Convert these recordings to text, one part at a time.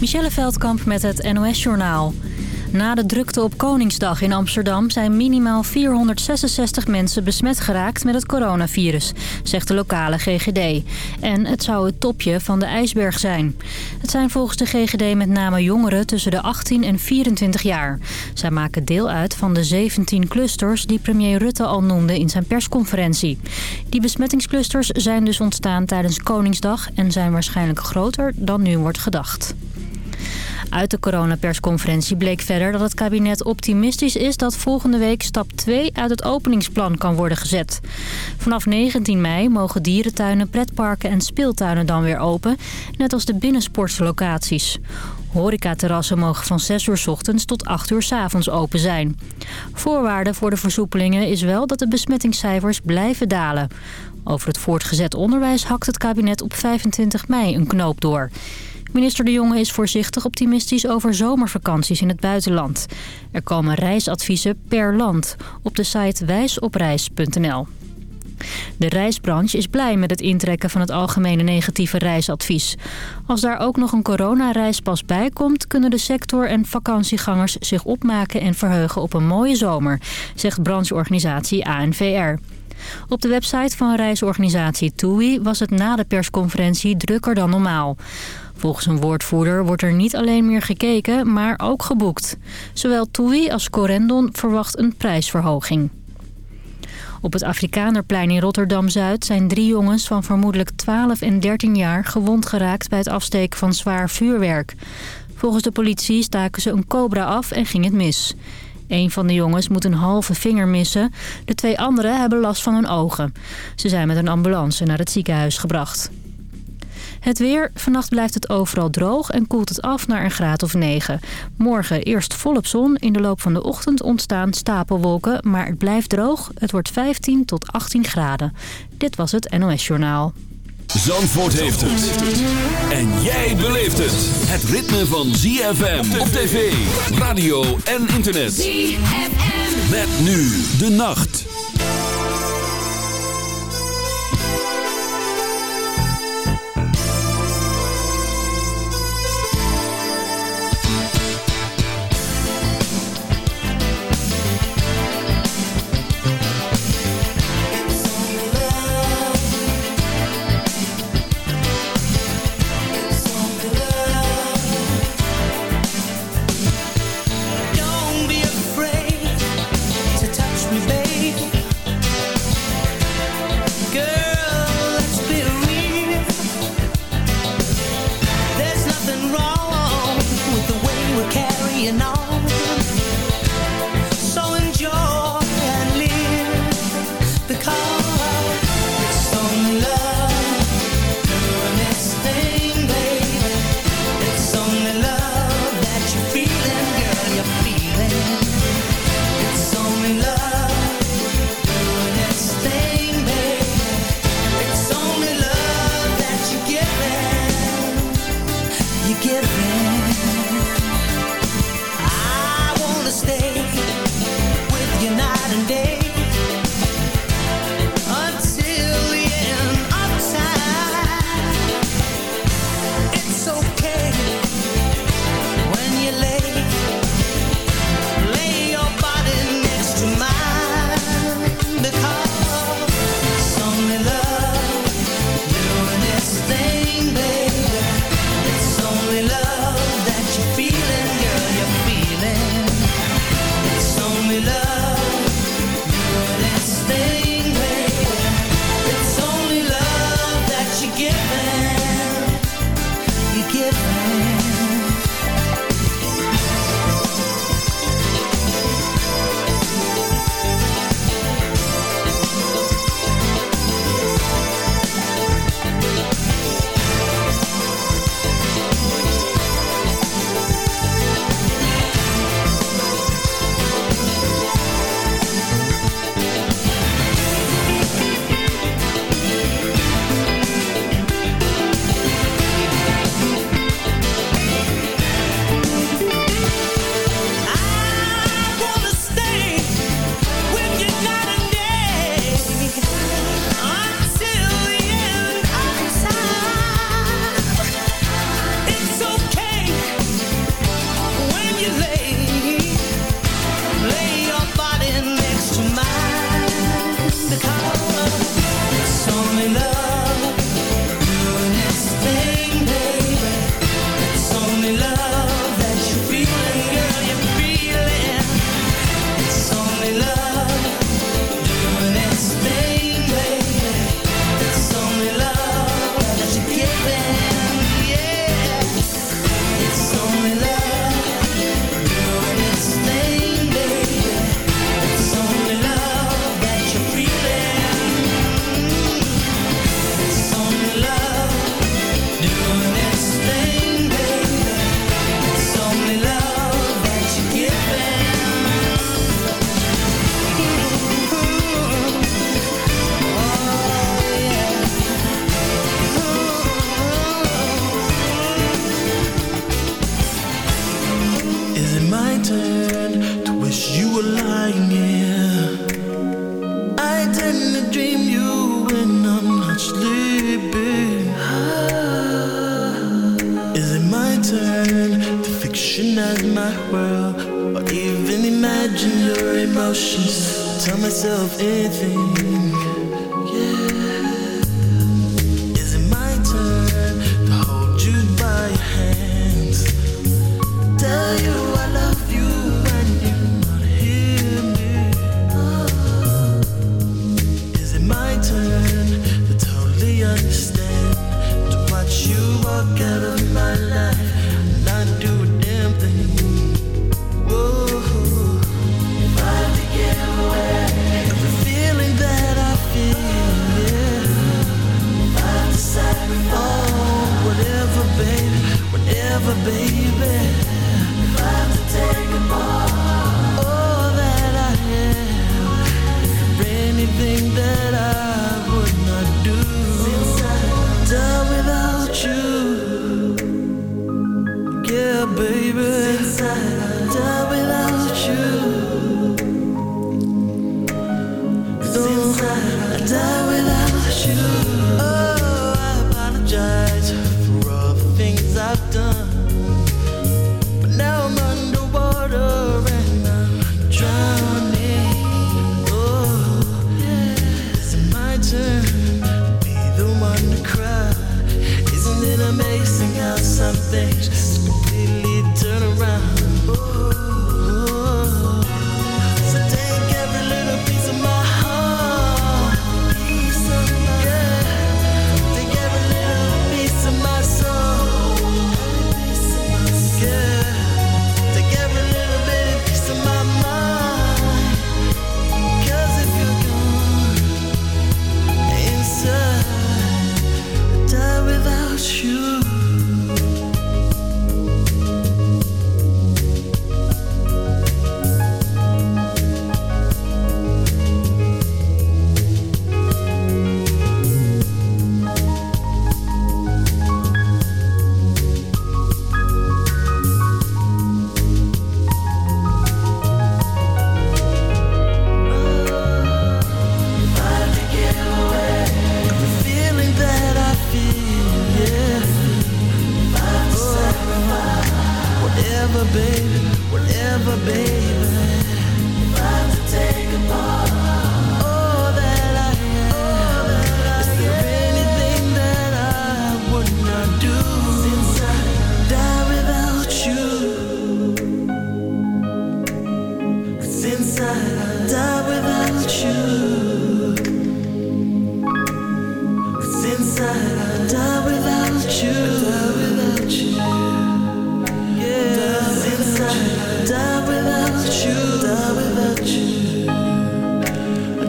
Michelle Veldkamp met het NOS-journaal. Na de drukte op Koningsdag in Amsterdam zijn minimaal 466 mensen besmet geraakt met het coronavirus, zegt de lokale GGD. En het zou het topje van de ijsberg zijn. Het zijn volgens de GGD met name jongeren tussen de 18 en 24 jaar. Zij maken deel uit van de 17 clusters die premier Rutte al noemde in zijn persconferentie. Die besmettingsclusters zijn dus ontstaan tijdens Koningsdag en zijn waarschijnlijk groter dan nu wordt gedacht. Uit de coronapersconferentie bleek verder dat het kabinet optimistisch is... dat volgende week stap 2 uit het openingsplan kan worden gezet. Vanaf 19 mei mogen dierentuinen, pretparken en speeltuinen dan weer open... net als de binnensportlocaties. Horecaterrassen mogen van 6 uur s ochtends tot 8 uur s avonds open zijn. Voorwaarde voor de versoepelingen is wel dat de besmettingscijfers blijven dalen. Over het voortgezet onderwijs hakt het kabinet op 25 mei een knoop door... Minister De Jonge is voorzichtig optimistisch over zomervakanties in het buitenland. Er komen reisadviezen per land op de site wijsopreis.nl. De reisbranche is blij met het intrekken van het algemene negatieve reisadvies. Als daar ook nog een coronareispas bij komt... kunnen de sector en vakantiegangers zich opmaken en verheugen op een mooie zomer... zegt brancheorganisatie ANVR. Op de website van reisorganisatie TUI was het na de persconferentie drukker dan normaal. Volgens een woordvoerder wordt er niet alleen meer gekeken, maar ook geboekt. Zowel TUI als Corendon verwacht een prijsverhoging. Op het Afrikanerplein in Rotterdam-Zuid zijn drie jongens van vermoedelijk 12 en 13 jaar gewond geraakt bij het afsteken van zwaar vuurwerk. Volgens de politie staken ze een cobra af en ging het mis. Een van de jongens moet een halve vinger missen. De twee anderen hebben last van hun ogen. Ze zijn met een ambulance naar het ziekenhuis gebracht. Het weer. Vannacht blijft het overal droog en koelt het af naar een graad of 9. Morgen eerst volop zon. In de loop van de ochtend ontstaan stapelwolken. Maar het blijft droog. Het wordt 15 tot 18 graden. Dit was het NOS Journaal. Zandvoort heeft het. En jij beleeft het. Het ritme van ZFM op tv, radio en internet. ZFM. Met nu de nacht. things.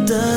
done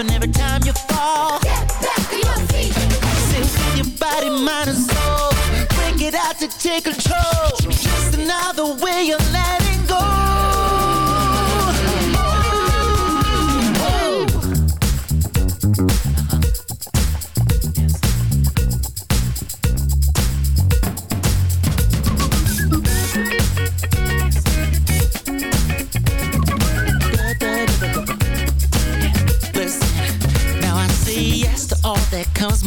When every time you fall. Get back to your feet. Say your body, mind and soul. Break it out to take control. Just another way you're letting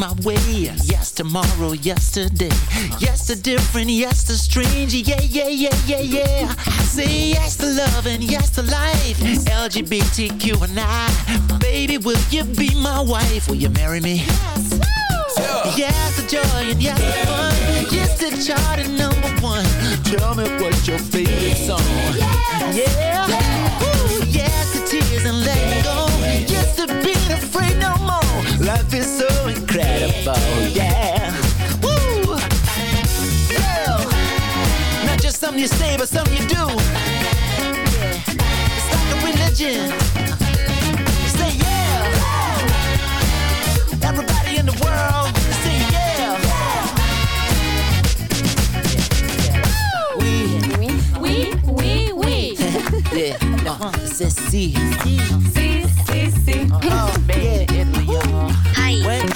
my way. Yes, tomorrow, yesterday. Yes to different, yes to strange. Yeah, yeah, yeah, yeah, yeah. I say yes to love and yes to life. LGBTQ and I. Baby, will you be my wife? Will you marry me? Yes yes to joy and yes to fun. Yes to chart and number one. Tell me what your favorite song. Yeah. Ooh, yes to tears and letting go. Yes to being afraid no more. Life is so incredible. Yeah. Woo. Yeah. Not just something you say, but something you do. It's like a religion. Say yeah. Everybody in the world, say yeah. We, Oui, oui, oui. yeah, uh, c'est si. Si, si, si. Oh, Italy, y'all. Hi.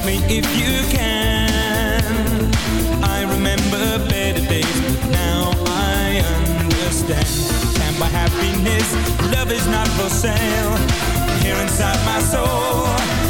help me if you can. I remember better days, but now I understand. And my happiness, love is not for sale. Here inside my soul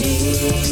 ZFM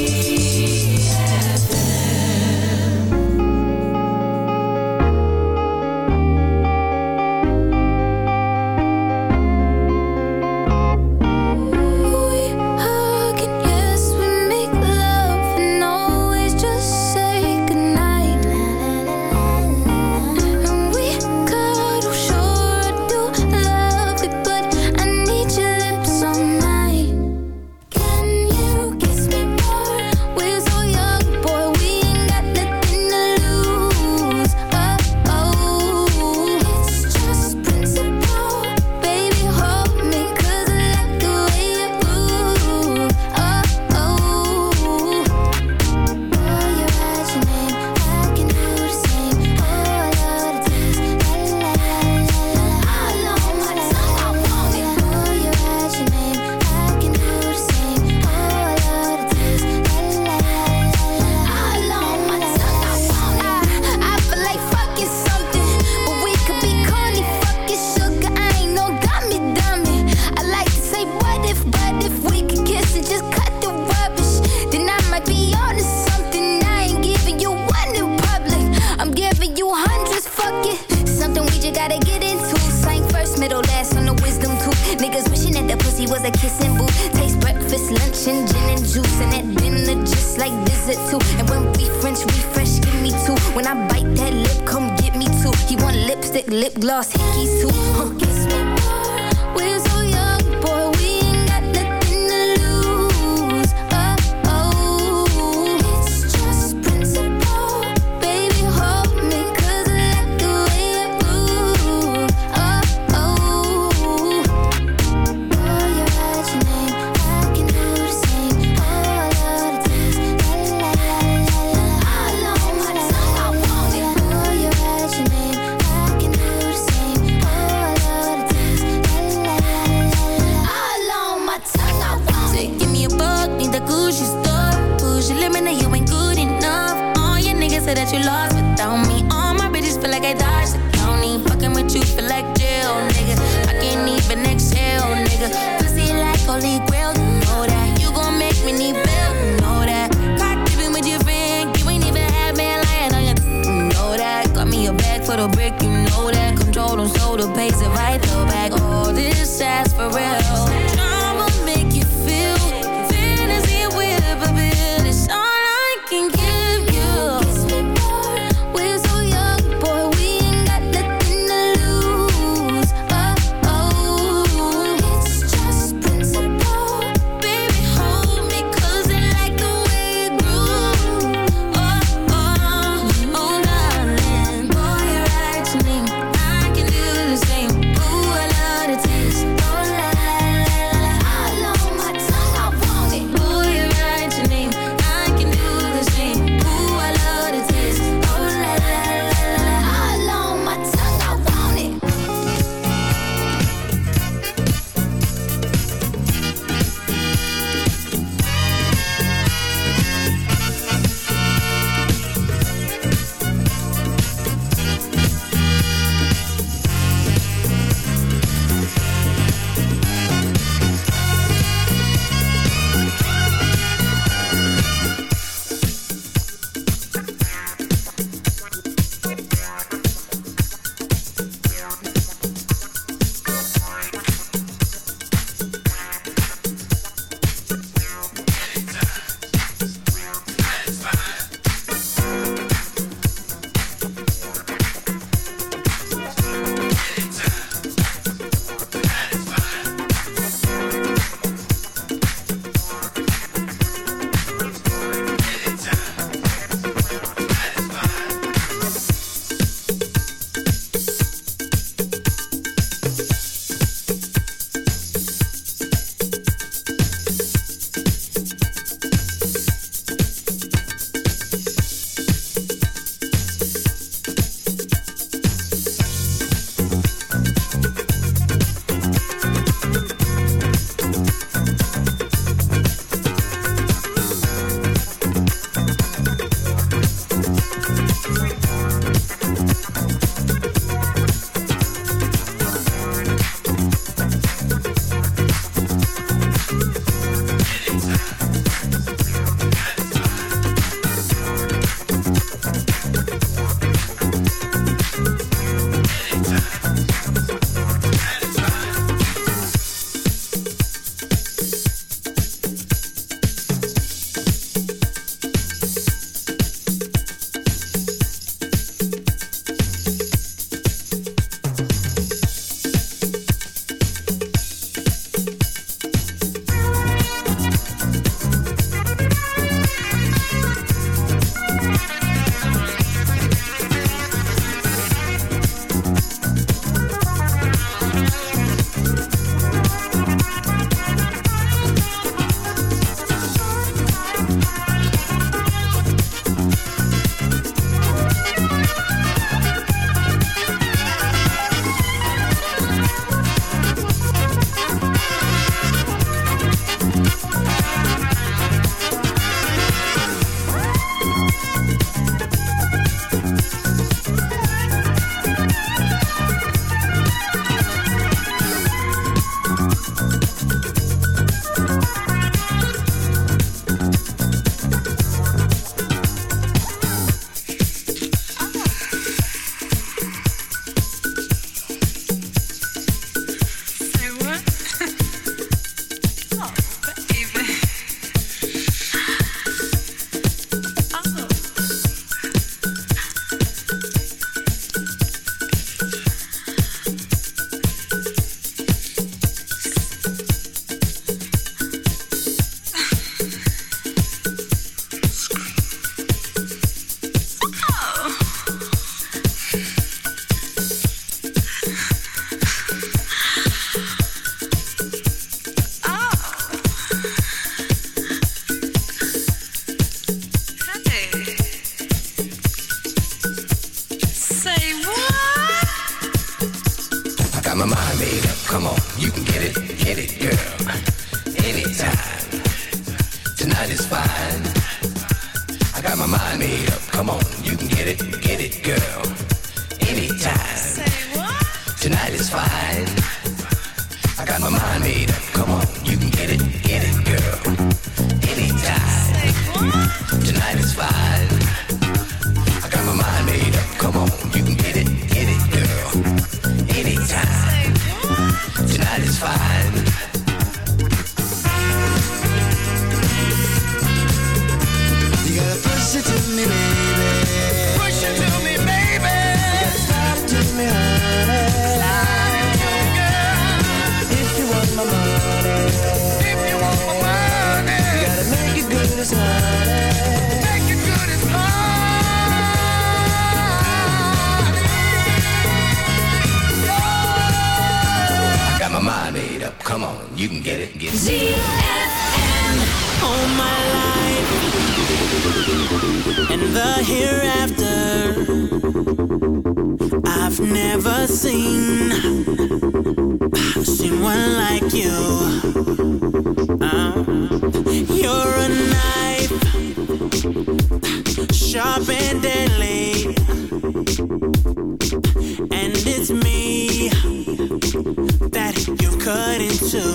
couldn't do.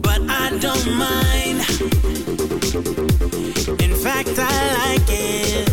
But I don't mind. In fact, I like it.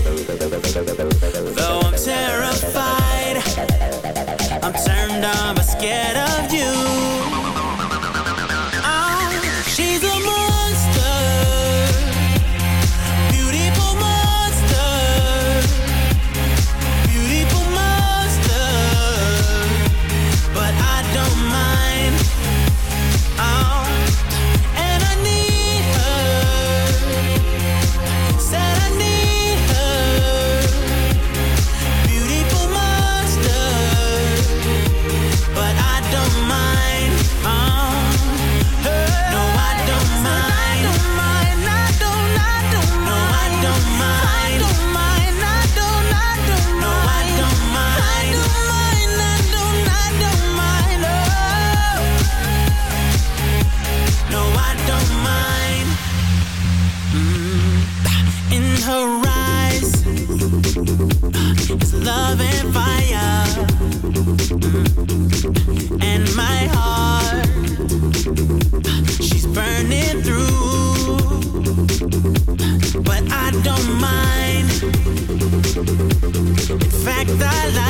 break the line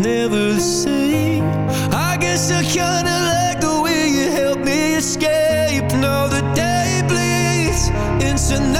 never the same. I guess I kinda like the way you help me escape. Now the day bleeds into night